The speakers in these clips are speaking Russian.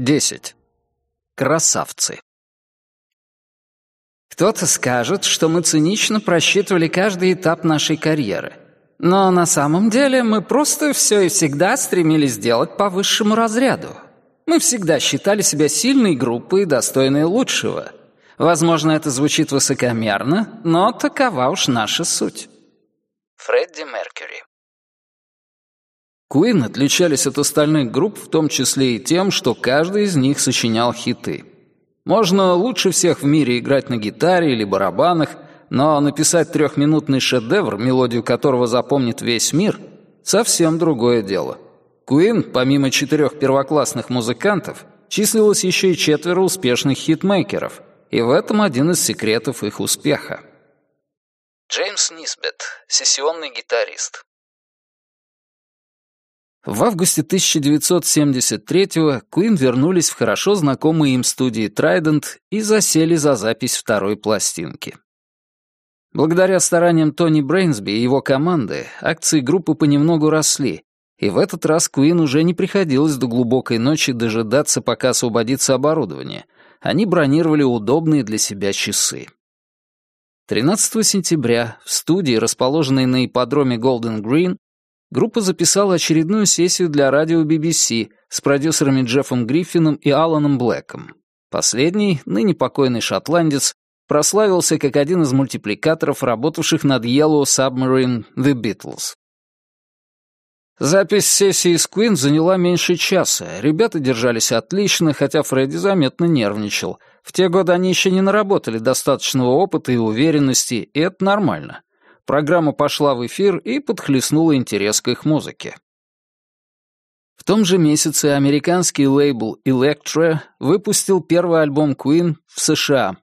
10. Красавцы. Кто-то скажет, что мы цинично просчитывали каждый этап нашей карьеры. Но на самом деле мы просто все и всегда стремились сделать по высшему разряду. Мы всегда считали себя сильной группой, достойной лучшего. Возможно, это звучит высокомерно, но такова уж наша суть. Фредди Меркьюри Куин отличались от остальных групп в том числе и тем, что каждый из них сочинял хиты. Можно лучше всех в мире играть на гитаре или барабанах, но написать трехминутный шедевр, мелодию которого запомнит весь мир, совсем другое дело. Куин, помимо четырех первоклассных музыкантов, числилось еще и четверо успешных хитмейкеров, и в этом один из секретов их успеха. Джеймс Нисбет, сессионный гитарист. В августе 1973-го Куин вернулись в хорошо знакомые им студии Trident и засели за запись второй пластинки. Благодаря стараниям Тони Брейнсби и его команды акции группы понемногу росли, и в этот раз Куин уже не приходилось до глубокой ночи дожидаться, пока освободится оборудование. Они бронировали удобные для себя часы. 13 сентября в студии, расположенной на ипподроме Голден Грин, группа записала очередную сессию для радио BBC с продюсерами Джеффом Гриффином и Аланом Блэком. Последний, ныне покойный шотландец, прославился как один из мультипликаторов, работавших над Yellow Submarine The Beatles. Запись сессии с Queen заняла меньше часа. Ребята держались отлично, хотя Фредди заметно нервничал. В те годы они еще не наработали достаточного опыта и уверенности, и это нормально. Программа пошла в эфир и подхлестнула интерес к их музыке. В том же месяце американский лейбл Electra выпустил первый альбом Queen в США.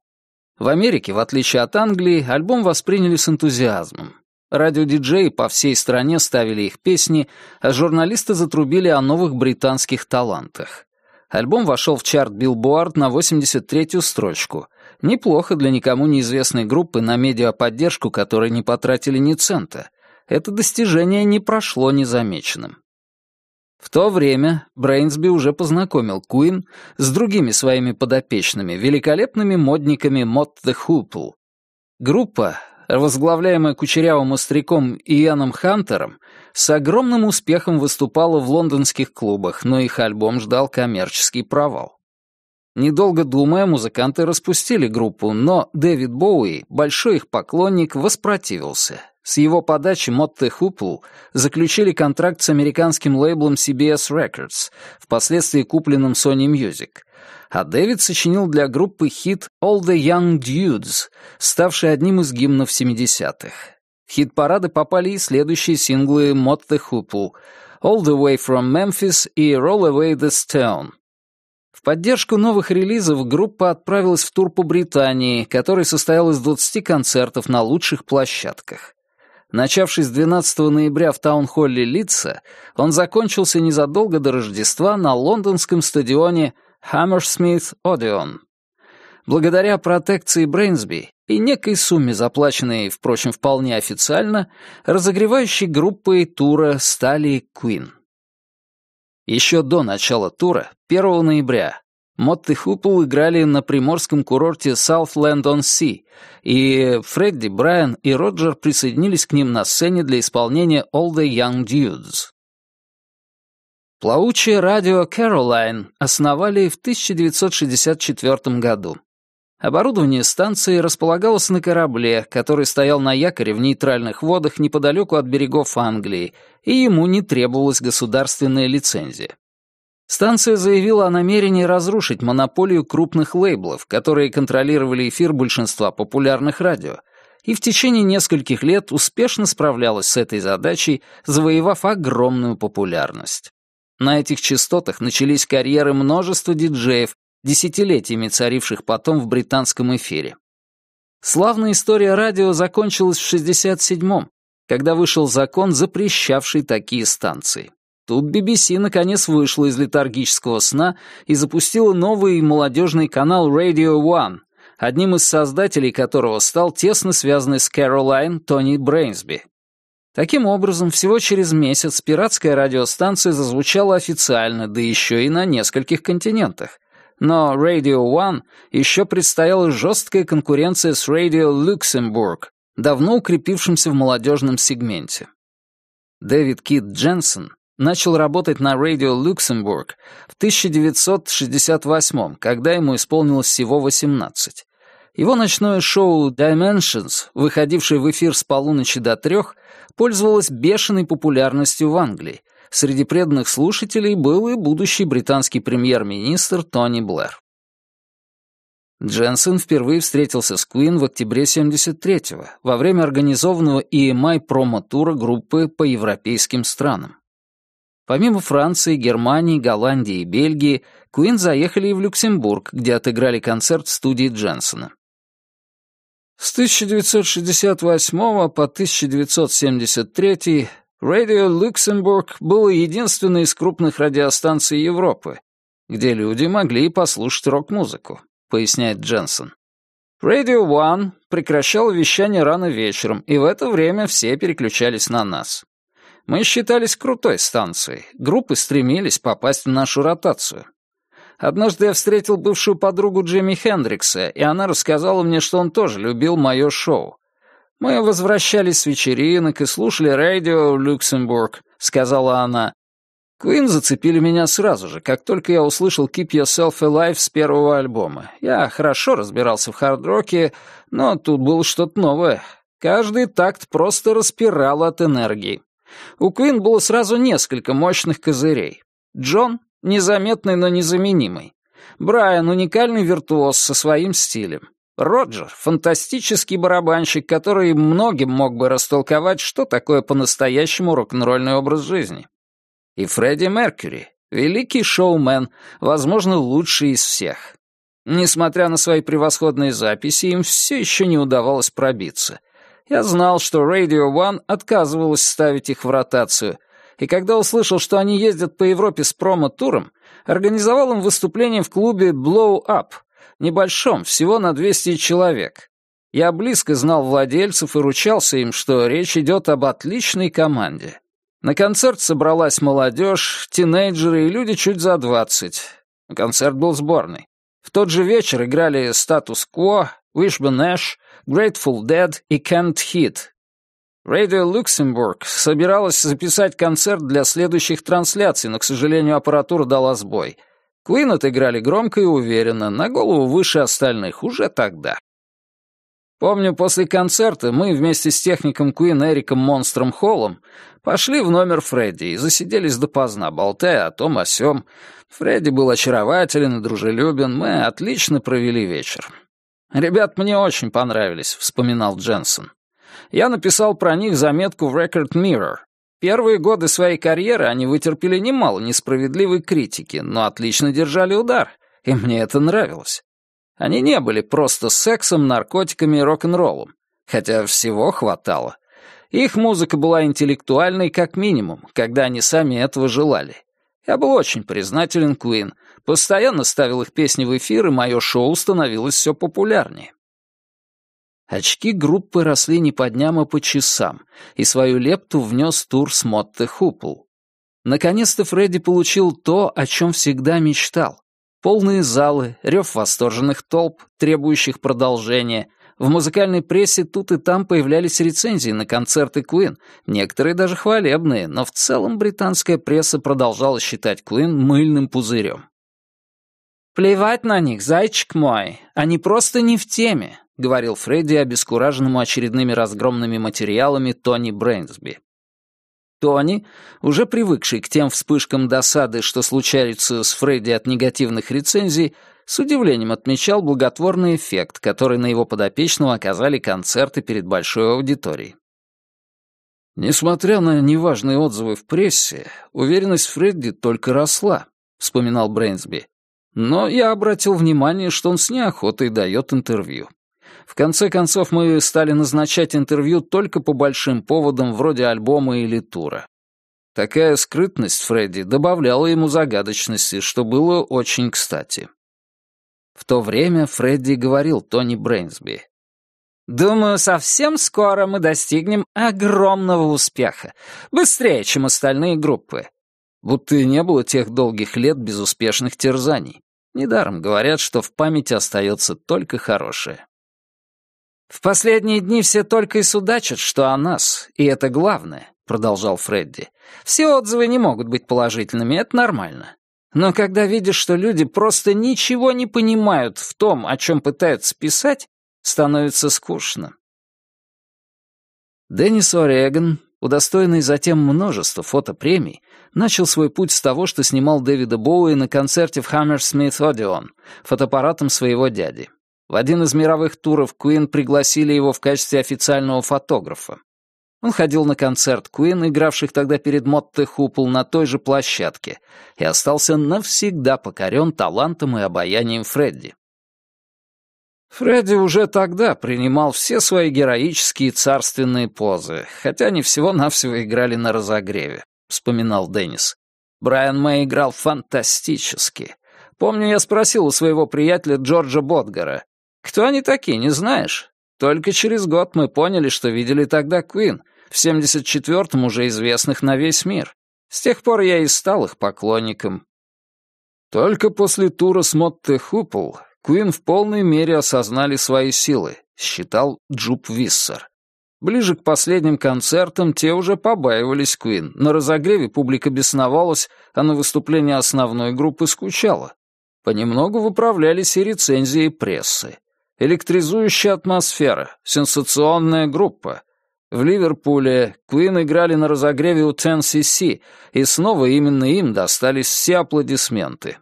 В Америке, в отличие от Англии, альбом восприняли с энтузиазмом. Радиодиджеи по всей стране ставили их песни, а журналисты затрубили о новых британских талантах. Альбом вошел в чарт Billboard на 83-ю строчку, Неплохо для никому неизвестной группы на медиаподдержку, которой не потратили ни цента. Это достижение не прошло незамеченным. В то время Брейнсби уже познакомил Куин с другими своими подопечными, великолепными модниками Мот the Hoople. Группа, возглавляемая кучерявым остряком Ианом Хантером, с огромным успехом выступала в лондонских клубах, но их альбом ждал коммерческий провал. Недолго думая, музыканты распустили группу, но Дэвид Боуи, большой их поклонник, воспротивился. С его подачи Мотте Хупл заключили контракт с американским лейблом CBS Records, впоследствии купленным Sony Music. А Дэвид сочинил для группы хит «All the Young Dudes», ставший одним из гимнов 70-х. В хит-парады попали и следующие синглы Мотте Хупл «All the Way from Memphis» и «Roll Away the Stone», в поддержку новых релизов группа отправилась в тур по Британии, который состоял из 20 концертов на лучших площадках. Начавшись 12 ноября в таунхолле Лидса, он закончился незадолго до Рождества на лондонском стадионе Hammersmith Odeon. Благодаря протекции Брейнсби и некой сумме, заплаченной, впрочем, вполне официально, разогревающей группой тура стали Queen. Еще до начала тура, 1 ноября, Мотт и Хупл играли на приморском курорте Southland-on-Sea, и Фредди, Брайан и Роджер присоединились к ним на сцене для исполнения All the Young Dudes. Плавучее радио Caroline основали в 1964 году. Оборудование станции располагалось на корабле, который стоял на якоре в нейтральных водах неподалеку от берегов Англии, и ему не требовалась государственная лицензия. Станция заявила о намерении разрушить монополию крупных лейблов, которые контролировали эфир большинства популярных радио, и в течение нескольких лет успешно справлялась с этой задачей, завоевав огромную популярность. На этих частотах начались карьеры множества диджеев, десятилетиями царивших потом в британском эфире. Славная история радио закончилась в 67-м, когда вышел закон, запрещавший такие станции. Тут BBC наконец вышла из летаргического сна и запустила новый молодежный канал Radio One, одним из создателей которого стал тесно связанный с Кэролайн Тони Брейнсби. Таким образом, всего через месяц пиратская радиостанция зазвучала официально, да еще и на нескольких континентах. Но Radio One еще предстояла жесткая конкуренция с Radio Luxembourg, давно укрепившимся в молодежном сегменте. Дэвид Кит Дженсен начал работать на Radio Luxembourg в 1968 когда ему исполнилось всего 18. Его ночное шоу Dimensions, выходившее в эфир с полуночи до трех, пользовалось бешеной популярностью в Англии. Среди преданных слушателей был и будущий британский премьер-министр Тони Блэр. Дженсен впервые встретился с Куин в октябре 73-го, во время организованного EMI промо-тура группы по европейским странам. Помимо Франции, Германии, Голландии и Бельгии, Куин заехали и в Люксембург, где отыграли концерт в студии Дженсона. С 1968 по 1973 Radio Luxembourg было единственной из крупных радиостанций Европы, где люди могли послушать рок-музыку, поясняет Дженсен. Radio One прекращал вещание рано вечером, и в это время все переключались на нас. Мы считались крутой станцией, группы стремились попасть в нашу ротацию. Однажды я встретил бывшую подругу Джимми Хендрикса, и она рассказала мне, что он тоже любил мое шоу. «Мы возвращались с вечеринок и слушали радио Люксембург», — сказала она. Куин зацепили меня сразу же, как только я услышал «Keep Yourself Alive» с первого альбома. Я хорошо разбирался в хард-роке, но тут было что-то новое. Каждый такт просто распирал от энергии. У Куин было сразу несколько мощных козырей. Джон — незаметный, но незаменимый. Брайан — уникальный виртуоз со своим стилем. Роджер — фантастический барабанщик, который многим мог бы растолковать, что такое по-настоящему рок-н-ролльный образ жизни. И Фредди Меркьюри — великий шоумен, возможно, лучший из всех. Несмотря на свои превосходные записи, им все еще не удавалось пробиться. Я знал, что Radio One отказывалась ставить их в ротацию, и когда услышал, что они ездят по Европе с промо-туром, организовал им выступление в клубе Blow Up, небольшом, всего на 200 человек. Я близко знал владельцев и ручался им, что речь идет об отличной команде. На концерт собралась молодежь, тинейджеры и люди чуть за 20. Концерт был сборный. В тот же вечер играли «Статус Кво», «Wishbone Ash», Grateful Dead и Can't Hit. Radio Luxembourg собиралась записать концерт для следующих трансляций, но, к сожалению, аппаратура дала сбой. Queen отыграли громко и уверенно, на голову выше остальных, уже тогда. Помню, после концерта мы вместе с техником Queen Эриком Монстром Холлом пошли в номер Фредди и засиделись допоздна, болтая о том о сём. Фредди был очарователен и дружелюбен, мы отлично провели вечер. «Ребят мне очень понравились», — вспоминал Дженсен. «Я написал про них заметку в Record Mirror. Первые годы своей карьеры они вытерпели немало несправедливой критики, но отлично держали удар, и мне это нравилось. Они не были просто сексом, наркотиками и рок-н-роллом, хотя всего хватало. Их музыка была интеллектуальной как минимум, когда они сами этого желали. Я был очень признателен Куин, постоянно ставил их песни в эфир, и мое шоу становилось все популярнее. Очки группы росли не по дням, а по часам, и свою лепту внес тур с Мотте Хупл. Наконец-то Фредди получил то, о чем всегда мечтал. Полные залы, рев восторженных толп, требующих продолжения, в музыкальной прессе тут и там появлялись рецензии на концерты Куин, некоторые даже хвалебные, но в целом британская пресса продолжала считать Куин мыльным пузырем. «Плевать на них, зайчик мой, они просто не в теме», — говорил Фредди обескураженному очередными разгромными материалами Тони Брейнсби. Тони, уже привыкший к тем вспышкам досады, что случаются с Фредди от негативных рецензий, с удивлением отмечал благотворный эффект, который на его подопечного оказали концерты перед большой аудиторией. «Несмотря на неважные отзывы в прессе, уверенность Фредди только росла», — вспоминал Брейнсби. «Но я обратил внимание, что он с неохотой дает интервью. В конце концов, мы стали назначать интервью только по большим поводам вроде альбома или тура. Такая скрытность Фредди добавляла ему загадочности, что было очень кстати. В то время Фредди говорил Тони Брейнсби. Думаю, совсем скоро мы достигнем огромного успеха. Быстрее, чем остальные группы. Будто и не было тех долгих лет безуспешных терзаний. Недаром говорят, что в памяти остается только хорошее. «В последние дни все только и судачат, что о нас, и это главное», — продолжал Фредди. «Все отзывы не могут быть положительными, это нормально. Но когда видишь, что люди просто ничего не понимают в том, о чем пытаются писать, становится скучно. Деннис О'Реган, удостоенный затем множества фотопремий, начал свой путь с того, что снимал Дэвида Боуи на концерте в Hammersmith Odeon фотоаппаратом своего дяди. В один из мировых туров Куин пригласили его в качестве официального фотографа. Он ходил на концерт Куин, игравших тогда перед Мотте Хупл на той же площадке, и остался навсегда покорен талантом и обаянием Фредди. Фредди уже тогда принимал все свои героические царственные позы, хотя они всего-навсего играли на разогреве, вспоминал Деннис. Брайан Мэй играл фантастически. Помню, я спросил у своего приятеля Джорджа Ботгара, «Кто они такие, не знаешь?» Только через год мы поняли, что видели тогда Куин, в 74-м уже известных на весь мир. С тех пор я и стал их поклонником. Только после тура с Мотте Хупл Куин в полной мере осознали свои силы, считал Джуб Виссер. Ближе к последним концертам те уже побаивались Куин. На разогреве публика бесновалась, а на выступление основной группы скучала. Понемногу выправлялись и рецензии прессы. Электризующая атмосфера, сенсационная группа. В Ливерпуле Куин играли на разогреве у Тенси-Си, и снова именно им достались все аплодисменты.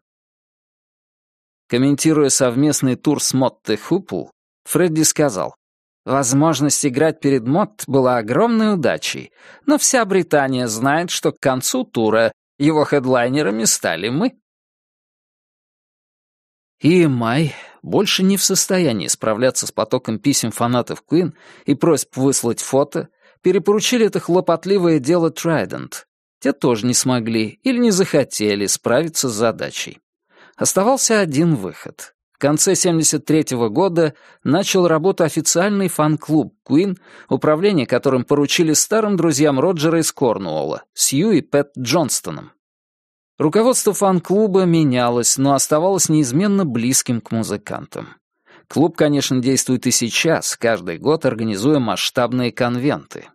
Комментируя совместный тур с Мотте Хупл, Фредди сказал, «Возможность играть перед Мот была огромной удачей, но вся Британия знает, что к концу тура его хедлайнерами стали мы». И Май больше не в состоянии справляться с потоком писем фанатов Queen и просьб выслать фото, перепоручили это хлопотливое дело Трайдент. Те тоже не смогли или не захотели справиться с задачей. Оставался один выход. В конце 73 -го года начал работу официальный фан-клуб Queen, управление которым поручили старым друзьям Роджера из Корнуолла, Сью и Пэт Джонстоном. Руководство фан-клуба менялось, но оставалось неизменно близким к музыкантам. Клуб, конечно, действует и сейчас, каждый год организуя масштабные конвенты.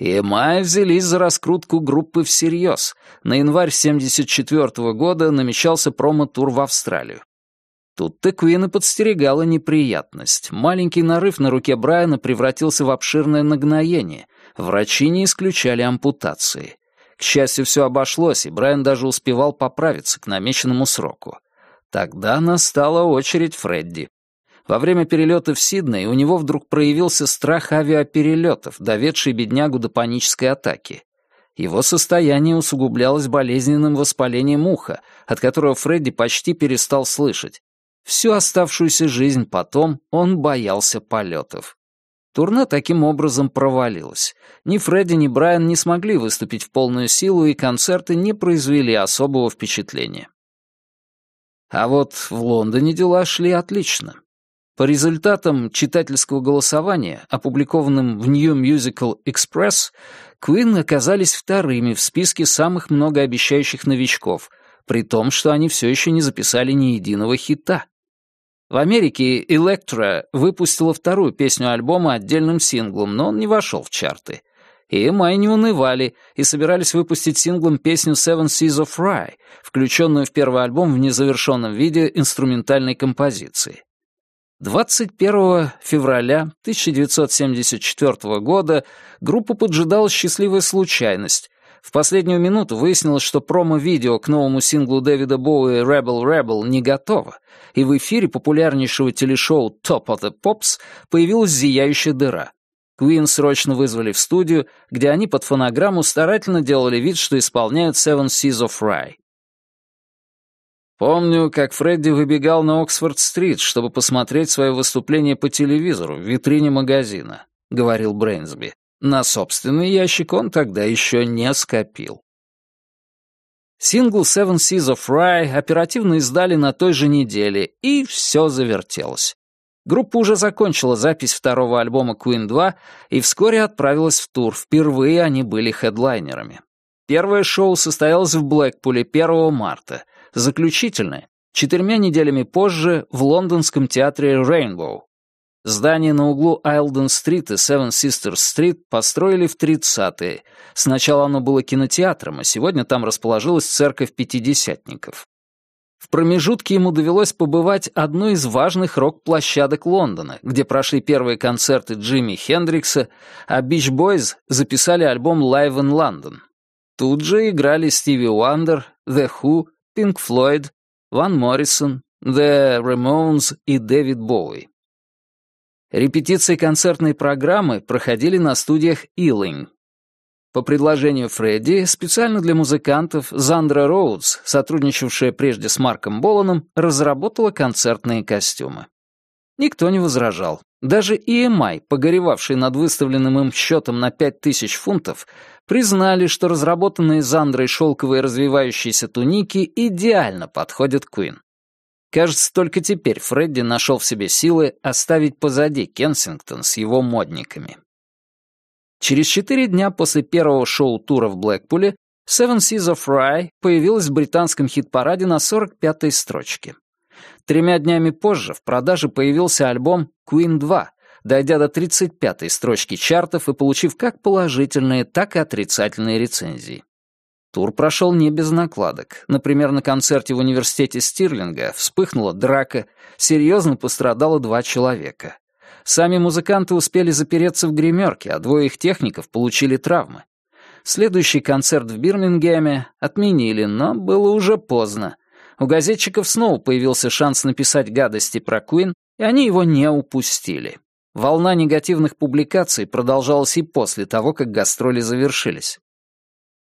EMI взялись за раскрутку группы всерьез. На январь 74 -го года намечался промо-тур в Австралию. Тут-то Куин и подстерегала неприятность. Маленький нарыв на руке Брайана превратился в обширное нагноение. Врачи не исключали ампутации. К счастью, все обошлось, и Брайан даже успевал поправиться к намеченному сроку. Тогда настала очередь Фредди. Во время перелета в Сидней у него вдруг проявился страх авиаперелетов, доведший беднягу до панической атаки. Его состояние усугублялось болезненным воспалением уха, от которого Фредди почти перестал слышать. Всю оставшуюся жизнь потом он боялся полетов. Турне таким образом провалилось. Ни Фредди, ни Брайан не смогли выступить в полную силу, и концерты не произвели особого впечатления. А вот в Лондоне дела шли отлично. По результатам читательского голосования, опубликованным в New Musical Express, Queen оказались вторыми в списке самых многообещающих новичков, при том, что они все еще не записали ни единого хита. В Америке Electra выпустила вторую песню альбома отдельным синглом, но он не вошел в чарты. И Май не унывали и собирались выпустить синглом песню Seven Seas of Rye, включенную в первый альбом в незавершенном виде инструментальной композиции. 21 февраля 1974 года группу поджидала счастливая случайность. В последнюю минуту выяснилось, что промо-видео к новому синглу Дэвида Боуи «Rebel Rebel» не готово, и в эфире популярнейшего телешоу «Top of the Pops» появилась зияющая дыра. Куин срочно вызвали в студию, где они под фонограмму старательно делали вид, что исполняют «Seven Seas of Rye». Помню, как Фредди выбегал на Оксфорд-стрит, чтобы посмотреть свое выступление по телевизору в витрине магазина, — говорил Брейнсби. На собственный ящик он тогда еще не скопил. Сингл Seven Seas of Rye оперативно издали на той же неделе, и все завертелось. Группа уже закончила запись второго альбома Queen 2 и вскоре отправилась в тур. Впервые они были хедлайнерами. Первое шоу состоялось в Блэкпуле 1 марта. Заключительное — четырьмя неделями позже в лондонском театре Rainbow. Здание на углу Айлден-стрит и Seven Sisters-стрит построили в 30-е. Сначала оно было кинотеатром, а сегодня там расположилась церковь пятидесятников. В промежутке ему довелось побывать одной из важных рок-площадок Лондона, где прошли первые концерты Джимми Хендрикса, а Beach Boys записали альбом Live in London. Тут же играли Стиви Уандер, The Who, Pink Floyd, Ван Моррисон, The Ramones и Дэвид Боуи. Репетиции концертной программы проходили на студиях Ealing, по предложению Фредди, специально для музыкантов, Зандра Роудс, сотрудничавшая прежде с Марком Боланом, разработала концертные костюмы. Никто не возражал. Даже EMI, погоревавший над выставленным им счетом на 5000 фунтов, признали, что разработанные Зандрой шелковые развивающиеся туники идеально подходят Куин. Кажется, только теперь Фредди нашел в себе силы оставить позади Кенсингтон с его модниками. Через четыре дня после первого шоу-тура в Блэкпуле Seven Seas of Rye появилась в британском хит-параде на 45-й строчке. Тремя днями позже в продаже появился альбом Queen 2, дойдя до 35-й строчки чартов и получив как положительные, так и отрицательные рецензии. Тур прошел не без накладок. Например, на концерте в университете Стирлинга вспыхнула драка, серьезно пострадало два человека. Сами музыканты успели запереться в гримерке, а двое их техников получили травмы. Следующий концерт в Бирмингеме отменили, но было уже поздно. У газетчиков снова появился шанс написать гадости про Куин, и они его не упустили. Волна негативных публикаций продолжалась и после того, как гастроли завершились.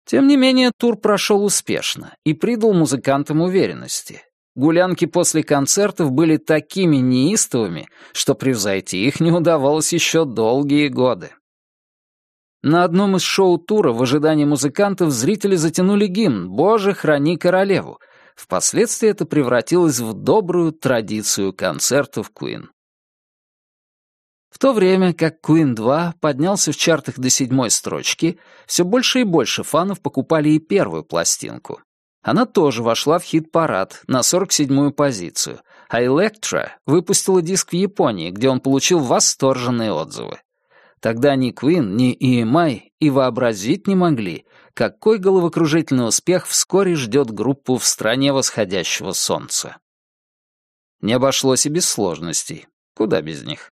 Тем не менее, тур прошел успешно и придал музыкантам уверенности. Гулянки после концертов были такими неистовыми, что превзойти их не удавалось еще долгие годы. На одном из шоу-тура в ожидании музыкантов зрители затянули гимн «Боже, храни королеву». Впоследствии это превратилось в добрую традицию концертов Queen. В то время как Queen 2 поднялся в чартах до седьмой строчки, все больше и больше фанов покупали и первую пластинку. Она тоже вошла в хит-парад на 47-ю позицию, а Electra выпустила диск в Японии, где он получил восторженные отзывы. Тогда ни Queen, ни EMI и вообразить не могли, какой головокружительный успех вскоре ждет группу в стране восходящего солнца. Не обошлось и без сложностей. Куда без них?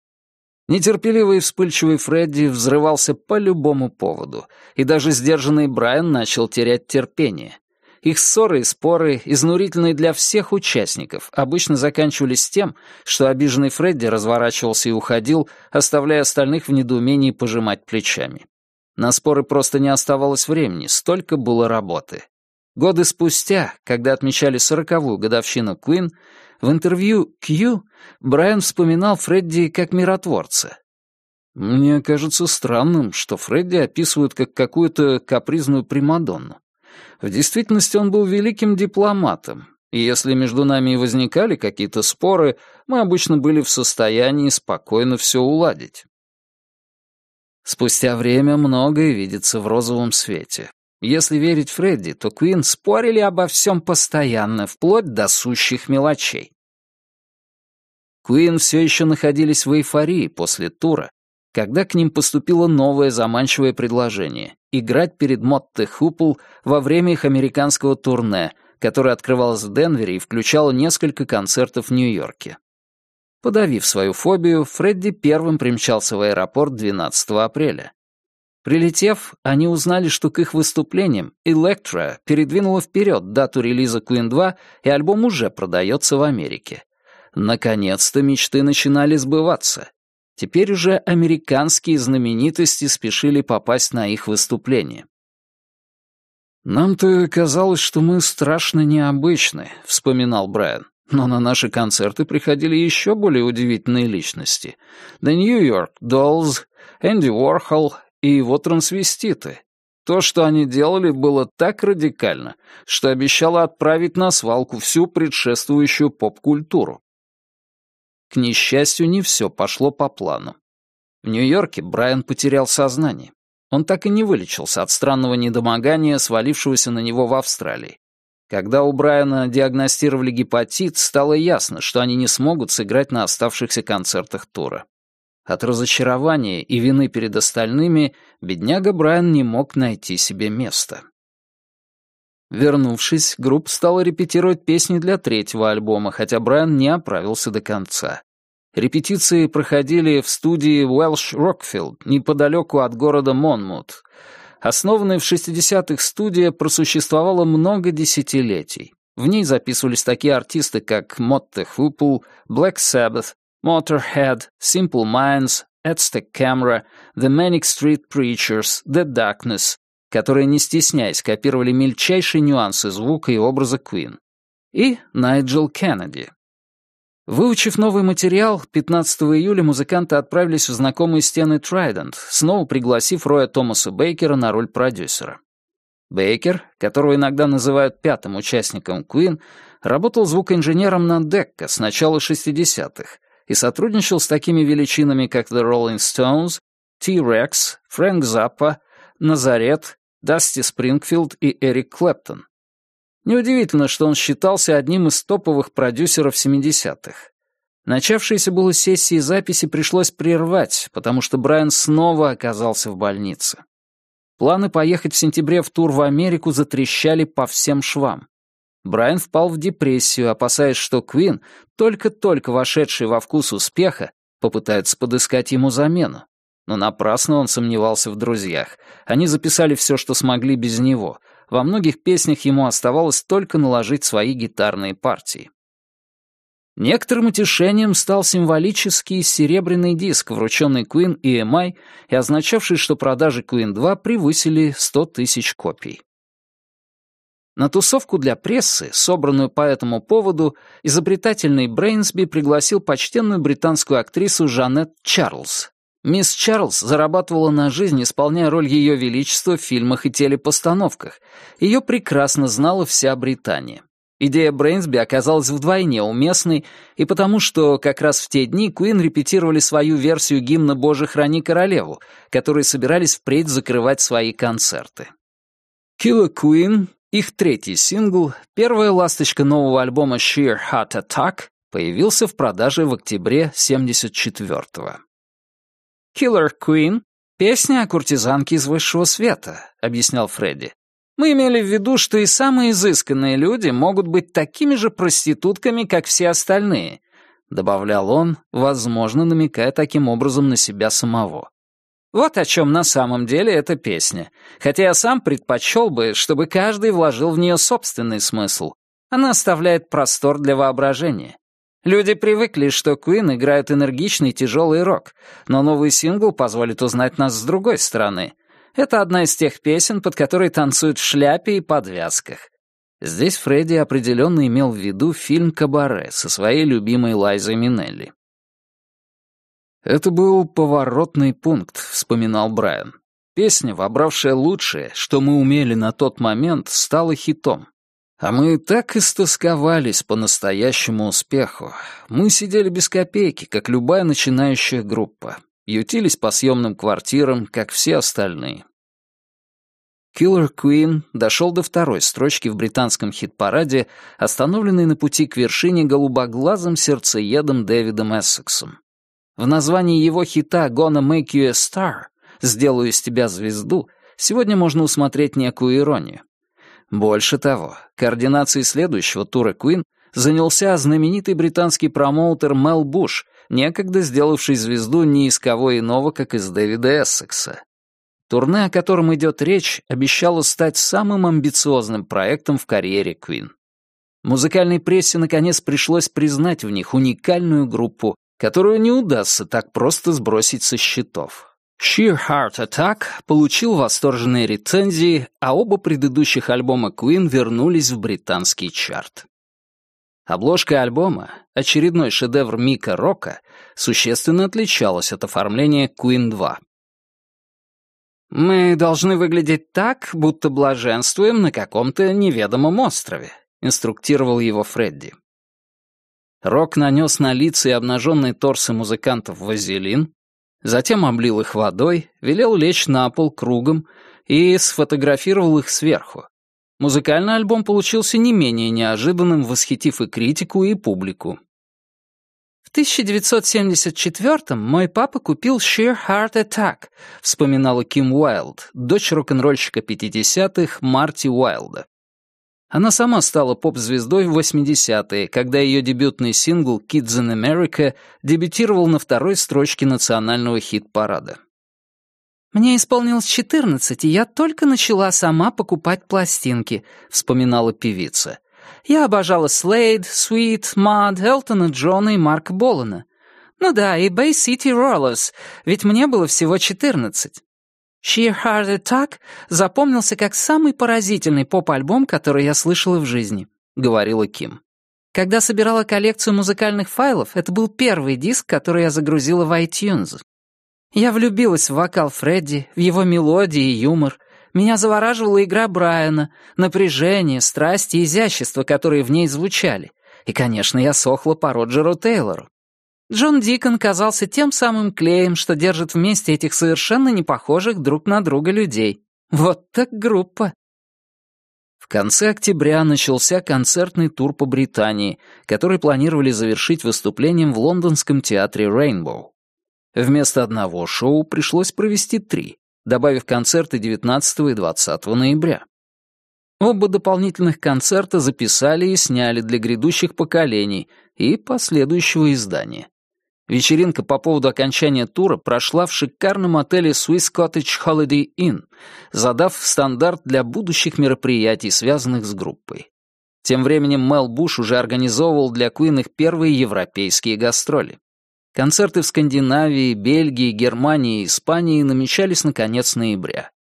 Нетерпеливый и вспыльчивый Фредди взрывался по любому поводу, и даже сдержанный Брайан начал терять терпение. Их ссоры и споры, изнурительные для всех участников, обычно заканчивались тем, что обиженный Фредди разворачивался и уходил, оставляя остальных в недоумении пожимать плечами. На споры просто не оставалось времени, столько было работы. Годы спустя, когда отмечали сороковую годовщину Куин, в интервью Q Брайан вспоминал Фредди как миротворца. «Мне кажется странным, что Фредди описывают как какую-то капризную примадонну. В действительности он был великим дипломатом, и если между нами и возникали какие-то споры, мы обычно были в состоянии спокойно все уладить. Спустя время многое видится в розовом свете. Если верить Фредди, то Куин спорили обо всем постоянно, вплоть до сущих мелочей. Куин все еще находились в эйфории после тура, когда к ним поступило новое заманчивое предложение — играть перед Мотте Хупл во время их американского турне, которое открывалось в Денвере и включало несколько концертов в Нью-Йорке. Подавив свою фобию, Фредди первым примчался в аэропорт 12 апреля. Прилетев, они узнали, что к их выступлениям Electra передвинула вперед дату релиза Queen 2, и альбом уже продается в Америке. Наконец-то мечты начинали сбываться. Теперь уже американские знаменитости спешили попасть на их выступление. «Нам-то казалось, что мы страшно необычны», — вспоминал Брайан. «Но на наши концерты приходили еще более удивительные личности. The New York Dolls, Энди Уорхол и его трансвеститы. То, что они делали, было так радикально, что обещало отправить на свалку всю предшествующую поп-культуру. К несчастью, не все пошло по плану. В Нью-Йорке Брайан потерял сознание. Он так и не вылечился от странного недомогания, свалившегося на него в Австралии. Когда у Брайана диагностировали гепатит, стало ясно, что они не смогут сыграть на оставшихся концертах тура. От разочарования и вины перед остальными бедняга Брайан не мог найти себе места. Вернувшись, группа стала репетировать песни для третьего альбома, хотя Брайан не оправился до конца. Репетиции проходили в студии Welsh Rockfield, неподалеку от города Монмут. Основанная в 60-х студия просуществовала много десятилетий. В ней записывались такие артисты, как Motte Hoople, Black Sabbath, Motorhead, Simple Minds, Aztec Camera, The Manic Street Preachers, The Darkness, которые, не стесняясь, копировали мельчайшие нюансы звука и образа Queen, и Найджел Кеннеди, Выучив новый материал, 15 июля музыканты отправились в знакомые стены Trident, снова пригласив Роя Томаса Бейкера на роль продюсера. Бейкер, которого иногда называют пятым участником Queen, работал звукоинженером на Decca с начала 60-х и сотрудничал с такими величинами, как The Rolling Stones, T-Rex, Фрэнк Заппа, Назарет, Дасти Спрингфилд и Эрик Клэптон. Неудивительно, что он считался одним из топовых продюсеров 70-х. Начавшиеся было сессии записи пришлось прервать, потому что Брайан снова оказался в больнице. Планы поехать в сентябре в тур в Америку затрещали по всем швам. Брайан впал в депрессию, опасаясь, что Квин, только-только вошедший во вкус успеха, попытается подыскать ему замену. Но напрасно он сомневался в друзьях. Они записали все, что смогли без него — во многих песнях ему оставалось только наложить свои гитарные партии. Некоторым утешением стал символический серебряный диск, врученный Queen EMI и означавший, что продажи Queen 2 превысили 100 тысяч копий. На тусовку для прессы, собранную по этому поводу, изобретательный Брейнсби пригласил почтенную британскую актрису Жанет Чарльз, Мисс Чарльз зарабатывала на жизнь, исполняя роль Ее Величества в фильмах и телепостановках. Ее прекрасно знала вся Британия. Идея Брейнсби оказалась вдвойне уместной, и потому что как раз в те дни Куин репетировали свою версию гимна «Боже, храни королеву», которые собирались впредь закрывать свои концерты. Killer Queen, их третий сингл, первая ласточка нового альбома Sheer Heart Attack, появился в продаже в октябре 74-го. «Killer Queen» — песня о куртизанке из высшего света», — объяснял Фредди. «Мы имели в виду, что и самые изысканные люди могут быть такими же проститутками, как все остальные», — добавлял он, возможно, намекая таким образом на себя самого. Вот о чем на самом деле эта песня. Хотя я сам предпочел бы, чтобы каждый вложил в нее собственный смысл. Она оставляет простор для воображения. Люди привыкли, что Queen играют энергичный тяжелый рок, но новый сингл позволит узнать нас с другой стороны. Это одна из тех песен, под которой танцуют в шляпе и подвязках. Здесь Фредди определенно имел в виду фильм «Кабаре» со своей любимой Лайзой Минелли. «Это был поворотный пункт», — вспоминал Брайан. Песня, вобравшая лучшее, что мы умели на тот момент, стала хитом. А мы так истосковались по настоящему успеху. Мы сидели без копейки, как любая начинающая группа. Ютились по съемным квартирам, как все остальные. Killer Queen дошел до второй строчки в британском хит-параде, остановленный на пути к вершине голубоглазым сердцеедом Дэвидом Эссексом. В названии его хита «Gonna make you a star» «Сделаю из тебя звезду» сегодня можно усмотреть некую иронию. Больше того, координацией следующего тура Queen занялся знаменитый британский промоутер Мел Буш, некогда сделавший звезду не из кого иного, как из Дэвида Эссекса. Турне, о котором идет речь, обещало стать самым амбициозным проектом в карьере Queen. Музыкальной прессе наконец пришлось признать в них уникальную группу, которую не удастся так просто сбросить со счетов. Sheer Heart Attack получил восторженные рецензии, а оба предыдущих альбома Queen вернулись в британский чарт. Обложка альбома, очередной шедевр Мика Рока, существенно отличалась от оформления Queen 2. «Мы должны выглядеть так, будто блаженствуем на каком-то неведомом острове», инструктировал его Фредди. Рок нанес на лица и обнаженные торсы музыкантов вазелин, затем облил их водой, велел лечь на пол кругом и сфотографировал их сверху. Музыкальный альбом получился не менее неожиданным, восхитив и критику, и публику. В 1974-м мой папа купил Sheer Heart Attack, вспоминала Ким Уайлд, дочь рок-н-ролльщика 50-х Марти Уайлда. Она сама стала поп-звездой в 80-е, когда ее дебютный сингл «Kids in America» дебютировал на второй строчке национального хит-парада. «Мне исполнилось 14, и я только начала сама покупать пластинки», — вспоминала певица. Я обожала Слейд, Свит, Мад, Элтона Джона и Марка Болана. Ну да, и City Rollers, ведь мне было всего четырнадцать. Sheer Heart Attack запомнился как самый поразительный поп-альбом, который я слышала в жизни, говорила Ким. Когда собирала коллекцию музыкальных файлов, это был первый диск, который я загрузила в iTunes. Я влюбилась в вокал Фредди, в его мелодии и юмор, меня завораживала игра Брайана, напряжение, страсть и изящество, которые в ней звучали. И, конечно, я сохла по Роджеру Тейлору. Джон Дикон казался тем самым клеем, что держит вместе этих совершенно непохожих друг на друга людей. Вот так группа. В конце октября начался концертный тур по Британии, который планировали завершить выступлением в лондонском театре «Рейнбоу». Вместо одного шоу пришлось провести три добавив концерты 19 и 20 ноября. Оба дополнительных концерта записали и сняли для грядущих поколений и последующего издания. Вечеринка по поводу окончания тура прошла в шикарном отеле Swiss Cottage Holiday Inn, задав стандарт для будущих мероприятий, связанных с группой. Тем временем Мел Буш уже организовывал для Куин их первые европейские гастроли. Концерты в Скандинавии, Бельгии, Германии и Испании намечались на конец ноября.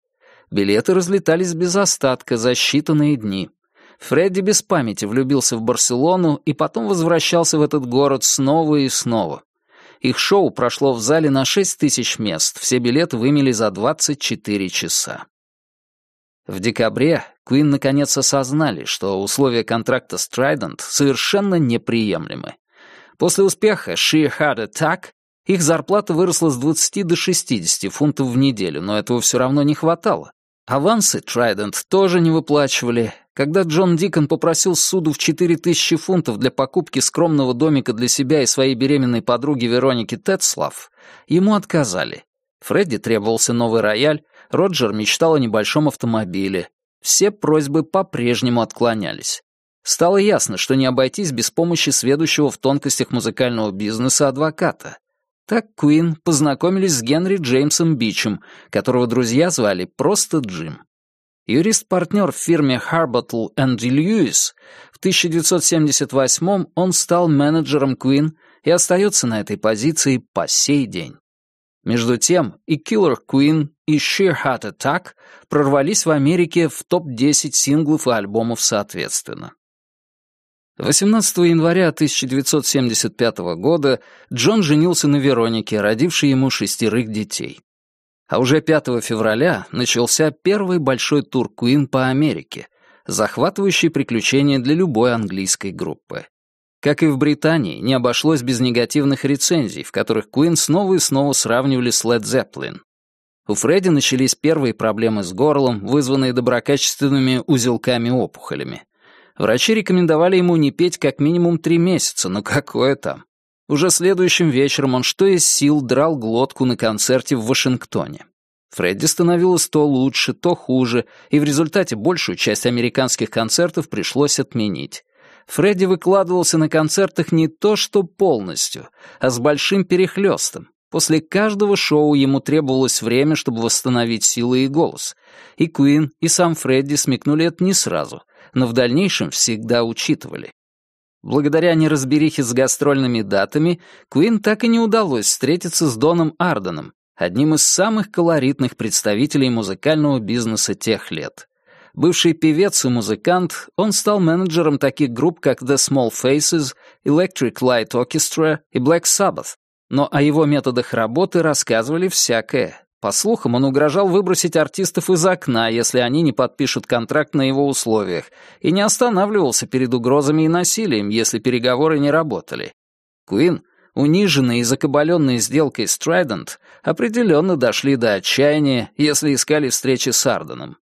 Билеты разлетались без остатка за считанные дни. Фредди без памяти влюбился в Барселону и потом возвращался в этот город снова и снова. Их шоу прошло в зале на 6 тысяч мест, все билеты вымели за 24 часа. В декабре Куин наконец осознали, что условия контракта с Trident совершенно неприемлемы. После успеха She Had Attack их зарплата выросла с 20 до 60 фунтов в неделю, но этого все равно не хватало. Авансы Trident тоже не выплачивали. Когда Джон Дикон попросил суду в 4000 фунтов для покупки скромного домика для себя и своей беременной подруги Вероники Тетслав, ему отказали. Фредди требовался новый рояль, Роджер мечтал о небольшом автомобиле. Все просьбы по-прежнему отклонялись. Стало ясно, что не обойтись без помощи сведущего в тонкостях музыкального бизнеса адвоката. Так Куин познакомились с Генри Джеймсом Бичем, которого друзья звали просто Джим. Юрист-партнер в фирме Harbattle and Lewis, в 1978 он стал менеджером Куин и остается на этой позиции по сей день. Между тем и Killer Queen, и Sheer Heart Attack прорвались в Америке в топ-10 синглов и альбомов соответственно. 18 января 1975 года Джон женился на Веронике, родившей ему шестерых детей. А уже 5 февраля начался первый большой тур Queen по Америке, захватывающий приключения для любой английской группы. Как и в Британии, не обошлось без негативных рецензий, в которых Queen снова и снова сравнивали с Led Zeppelin. У Фредди начались первые проблемы с горлом, вызванные доброкачественными узелками-опухолями. Врачи рекомендовали ему не петь как минимум три месяца, но какое там. Уже следующим вечером он что из сил драл глотку на концерте в Вашингтоне. Фредди становилось то лучше, то хуже, и в результате большую часть американских концертов пришлось отменить. Фредди выкладывался на концертах не то что полностью, а с большим перехлёстом. После каждого шоу ему требовалось время, чтобы восстановить силы и голос. И Куин, и сам Фредди смекнули это не сразу — но в дальнейшем всегда учитывали. Благодаря неразберихе с гастрольными датами, Куин так и не удалось встретиться с Доном Арденом, одним из самых колоритных представителей музыкального бизнеса тех лет. Бывший певец и музыкант, он стал менеджером таких групп, как The Small Faces, Electric Light Orchestra и Black Sabbath, но о его методах работы рассказывали всякое, По слухам, он угрожал выбросить артистов из окна, если они не подпишут контракт на его условиях, и не останавливался перед угрозами и насилием, если переговоры не работали. Куин, униженные и закабаленные сделкой с Трайдент, определенно дошли до отчаяния, если искали встречи с Арденом.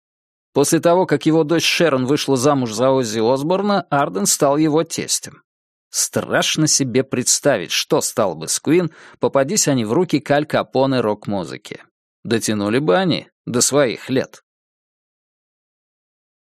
После того, как его дочь Шерон вышла замуж за Оззи Осборна, Арден стал его тестем. Страшно себе представить, что стало бы с Куин, попадись они в руки Каль Капоне рок-музыки. Дотянули бы они до своих лет.